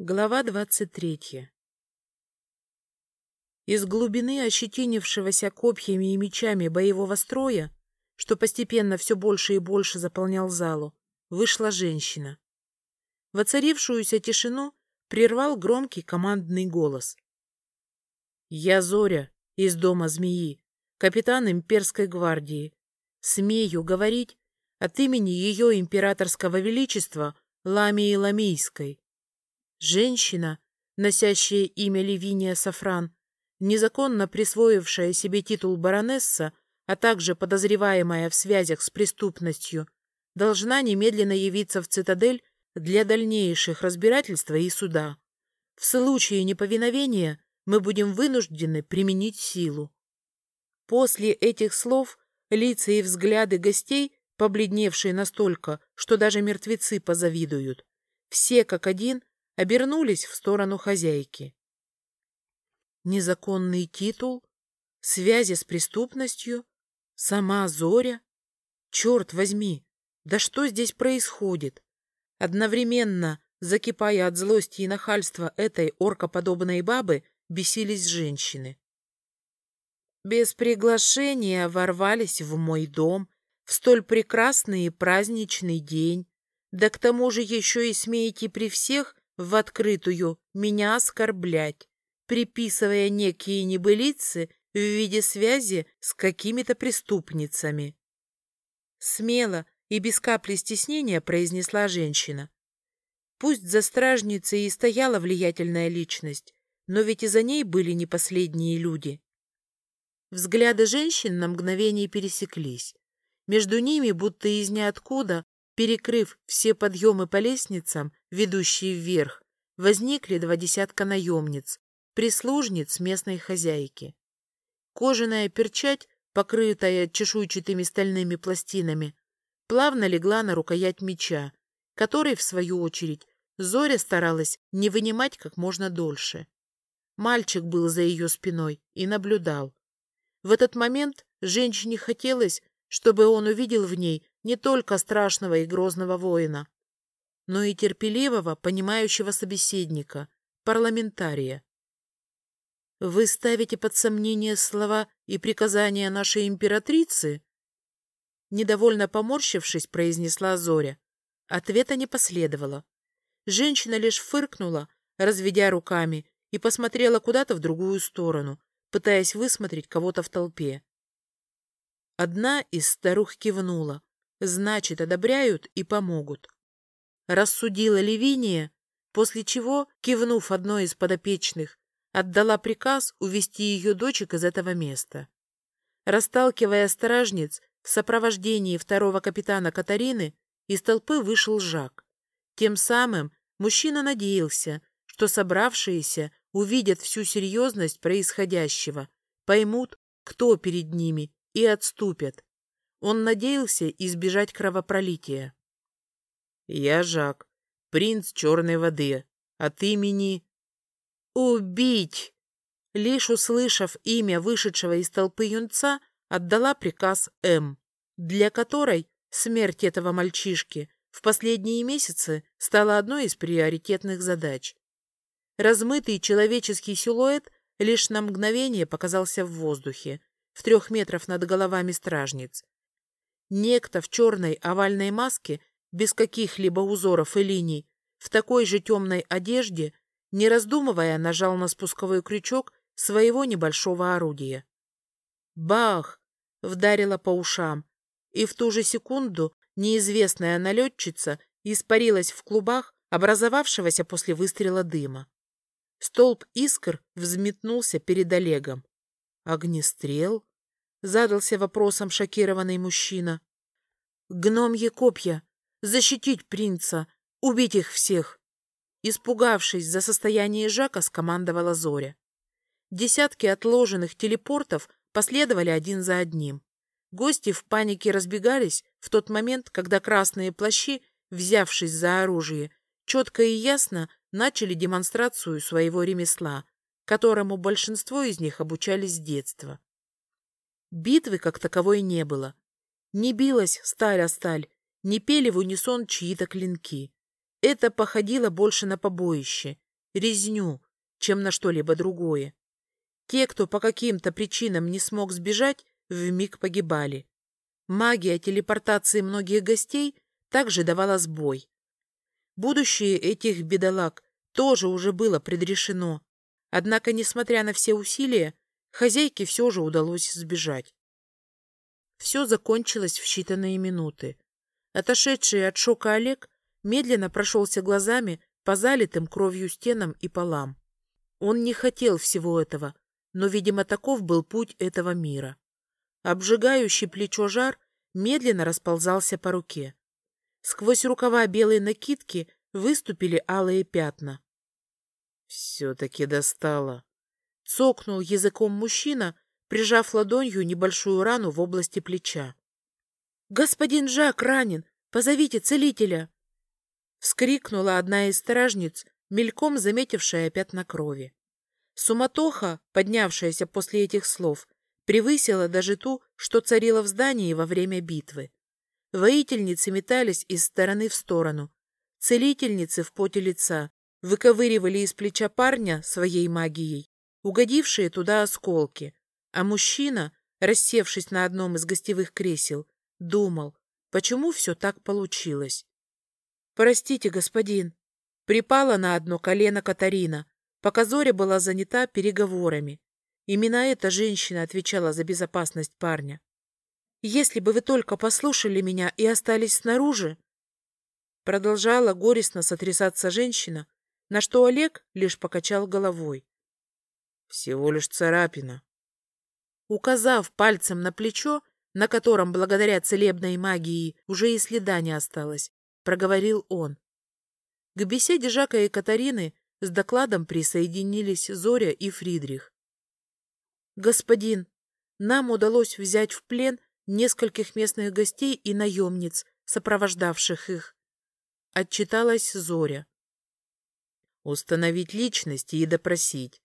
Глава двадцать третья Из глубины ощетинившегося копьями и мечами боевого строя, что постепенно все больше и больше заполнял залу, вышла женщина. Воцарившуюся тишину прервал громкий командный голос. «Я Зоря из дома змеи, капитан имперской гвардии. Смею говорить от имени ее императорского величества Ламии Ламийской. Женщина, носящая имя Левиния Сафран, незаконно присвоившая себе титул баронесса, а также подозреваемая в связях с преступностью, должна немедленно явиться в цитадель для дальнейших разбирательств и суда. В случае неповиновения мы будем вынуждены применить силу. После этих слов лица и взгляды гостей, побледневшие настолько, что даже мертвецы позавидуют, все как один обернулись в сторону хозяйки. Незаконный титул, связи с преступностью, сама Зоря. Черт возьми, да что здесь происходит? Одновременно, закипая от злости и нахальства этой оркоподобной бабы, бесились женщины. Без приглашения ворвались в мой дом в столь прекрасный и праздничный день, да к тому же еще и смеете при всех в открытую меня оскорблять, приписывая некие небылицы в виде связи с какими-то преступницами. Смело и без капли стеснения произнесла женщина. Пусть за стражницей и стояла влиятельная личность, но ведь и за ней были не последние люди. Взгляды женщин на мгновение пересеклись. Между ними, будто из ниоткуда, перекрыв все подъемы по лестницам, ведущие вверх, возникли два десятка наемниц, прислужниц местной хозяйки. Кожаная перчать, покрытая чешуйчатыми стальными пластинами, плавно легла на рукоять меча, который, в свою очередь, Зоря старалась не вынимать как можно дольше. Мальчик был за ее спиной и наблюдал. В этот момент женщине хотелось, чтобы он увидел в ней не только страшного и грозного воина, но и терпеливого, понимающего собеседника, парламентария. Вы ставите под сомнение слова и приказания нашей императрицы? Недовольно поморщившись, произнесла Зоря. Ответа не последовало. Женщина лишь фыркнула, разведя руками, и посмотрела куда-то в другую сторону, пытаясь высмотреть кого-то в толпе. Одна из старух кивнула. Значит, одобряют и помогут. Рассудила Левиния, после чего, кивнув одной из подопечных, отдала приказ увести ее дочек из этого места. Расталкивая стражниц, в сопровождении второго капитана Катарины из толпы вышел Жак. Тем самым мужчина надеялся, что собравшиеся увидят всю серьезность происходящего, поймут, кто перед ними, и отступят. Он надеялся избежать кровопролития. «Я Жак, принц Черной воды, от имени...» «Убить!» Лишь услышав имя вышедшего из толпы юнца, отдала приказ М, для которой смерть этого мальчишки в последние месяцы стала одной из приоритетных задач. Размытый человеческий силуэт лишь на мгновение показался в воздухе, в трех метров над головами стражниц. Некто в черной овальной маске, без каких-либо узоров и линий, в такой же темной одежде, не раздумывая, нажал на спусковой крючок своего небольшого орудия. Бах! вдарила по ушам, и в ту же секунду неизвестная налетчица испарилась в клубах образовавшегося после выстрела дыма. Столб искр взметнулся перед Олегом. Огнестрел? Задался вопросом шокированный мужчина. Гномье копья! Защитить принца! Убить их всех! Испугавшись за состояние Жака, скомандовала Зоря. Десятки отложенных телепортов последовали один за одним. Гости в панике разбегались в тот момент, когда красные плащи, взявшись за оружие, четко и ясно начали демонстрацию своего ремесла, которому большинство из них обучались с детства. Битвы как таковой не было. Не билась сталь о сталь, не пели в унисон чьи-то клинки. Это походило больше на побоище, резню, чем на что-либо другое. Те, кто по каким-то причинам не смог сбежать, вмиг погибали. Магия телепортации многих гостей также давала сбой. Будущее этих бедолаг тоже уже было предрешено. Однако, несмотря на все усилия, хозяйке все же удалось сбежать. Все закончилось в считанные минуты. Отошедший от шока Олег медленно прошелся глазами по залитым кровью стенам и полам. Он не хотел всего этого, но, видимо, таков был путь этого мира. Обжигающий плечо жар медленно расползался по руке. Сквозь рукава белой накидки выступили алые пятна. «Все-таки достало!» — цокнул языком мужчина, прижав ладонью небольшую рану в области плеча. «Господин Жак ранен! Позовите целителя!» Вскрикнула одна из стражниц, мельком заметившая пятна крови. Суматоха, поднявшаяся после этих слов, превысила даже ту, что царила в здании во время битвы. Воительницы метались из стороны в сторону. Целительницы в поте лица выковыривали из плеча парня своей магией, угодившие туда осколки, а мужчина, рассевшись на одном из гостевых кресел, думал, почему все так получилось. «Простите, господин», — припала на одно колено Катарина, пока Зоря была занята переговорами. Именно эта женщина отвечала за безопасность парня. «Если бы вы только послушали меня и остались снаружи...» Продолжала горестно сотрясаться женщина, на что Олег лишь покачал головой. «Всего лишь царапина». Указав пальцем на плечо, на котором, благодаря целебной магии, уже и следа не осталось, проговорил он. К беседе Жака и Катарины с докладом присоединились Зоря и Фридрих. «Господин, нам удалось взять в плен нескольких местных гостей и наемниц, сопровождавших их», — отчиталась Зоря. «Установить личности и допросить».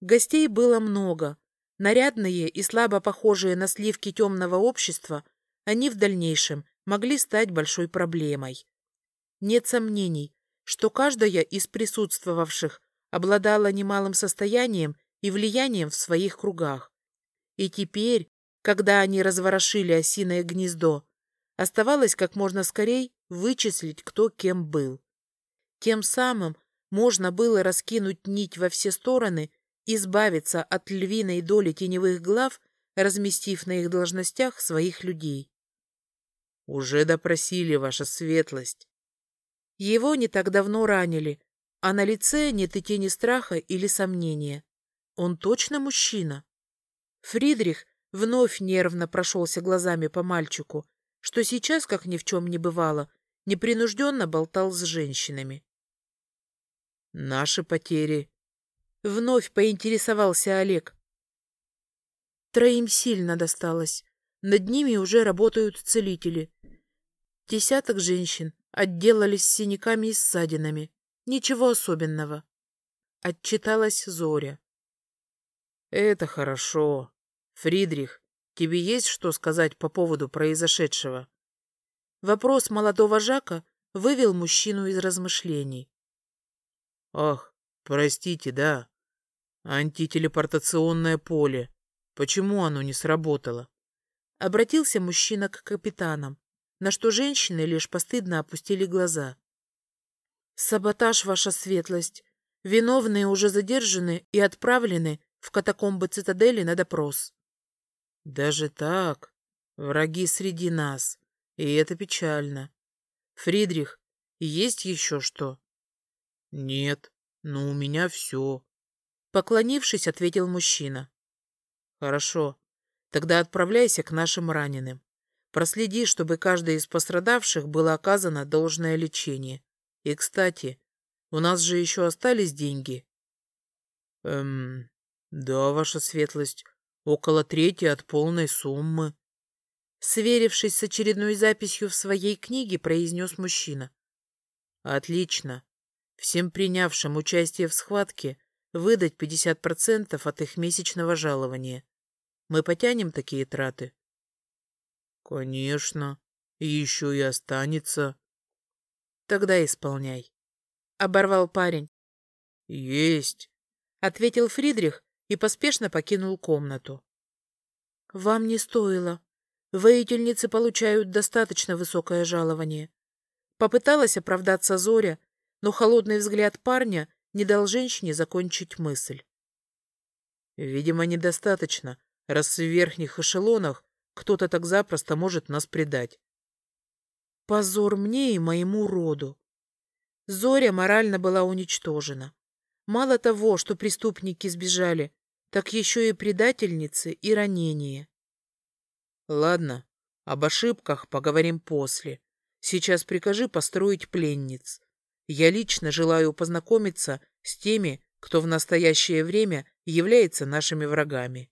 Гостей было много, Нарядные и слабо похожие на сливки темного общества, они в дальнейшем могли стать большой проблемой. Нет сомнений, что каждая из присутствовавших обладала немалым состоянием и влиянием в своих кругах. И теперь, когда они разворошили осиное гнездо, оставалось как можно скорей вычислить, кто кем был. Тем самым можно было раскинуть нить во все стороны избавиться от львиной доли теневых глав, разместив на их должностях своих людей. «Уже допросили, ваша светлость». Его не так давно ранили, а на лице нет и тени страха или сомнения. Он точно мужчина? Фридрих вновь нервно прошелся глазами по мальчику, что сейчас, как ни в чем не бывало, непринужденно болтал с женщинами. «Наши потери Вновь поинтересовался Олег. Троим сильно досталось. Над ними уже работают целители. Десяток женщин отделались синяками и ссадинами. Ничего особенного. Отчиталась Зоря. Это хорошо. Фридрих, тебе есть что сказать по поводу произошедшего? Вопрос молодого Жака вывел мужчину из размышлений. Ах, простите, да. Антителепортационное поле. Почему оно не сработало? Обратился мужчина к капитанам, на что женщины лишь постыдно опустили глаза. Саботаж, ваша светлость. Виновные уже задержаны и отправлены в катакомбы цитадели на допрос. Даже так? Враги среди нас. И это печально. Фридрих, есть еще что? Нет, но у меня все. Поклонившись, ответил мужчина. Хорошо. Тогда отправляйся к нашим раненым. Проследи, чтобы каждой из пострадавших было оказано должное лечение. И, кстати, у нас же еще остались деньги. Эм, да, ваша светлость, около трети от полной суммы. Сверившись с очередной записью в своей книге, произнес мужчина. Отлично. Всем принявшим участие в схватке выдать 50% от их месячного жалования. Мы потянем такие траты? Конечно. Еще и останется. Тогда исполняй. Оборвал парень, Есть, ответил Фридрих и поспешно покинул комнату. Вам не стоило. Воительницы получают достаточно высокое жалование. Попыталась оправдаться Зоря, но холодный взгляд парня не дал женщине закончить мысль. Видимо, недостаточно, раз в верхних эшелонах кто-то так запросто может нас предать. Позор мне и моему роду. Зоря морально была уничтожена. Мало того, что преступники сбежали, так еще и предательницы и ранения. Ладно, об ошибках поговорим после. Сейчас прикажи построить пленниц. Я лично желаю познакомиться с теми, кто в настоящее время является нашими врагами.